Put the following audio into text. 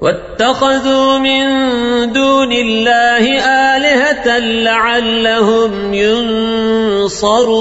واتخذوا من دون الله آلهة لعلهم ينصرون.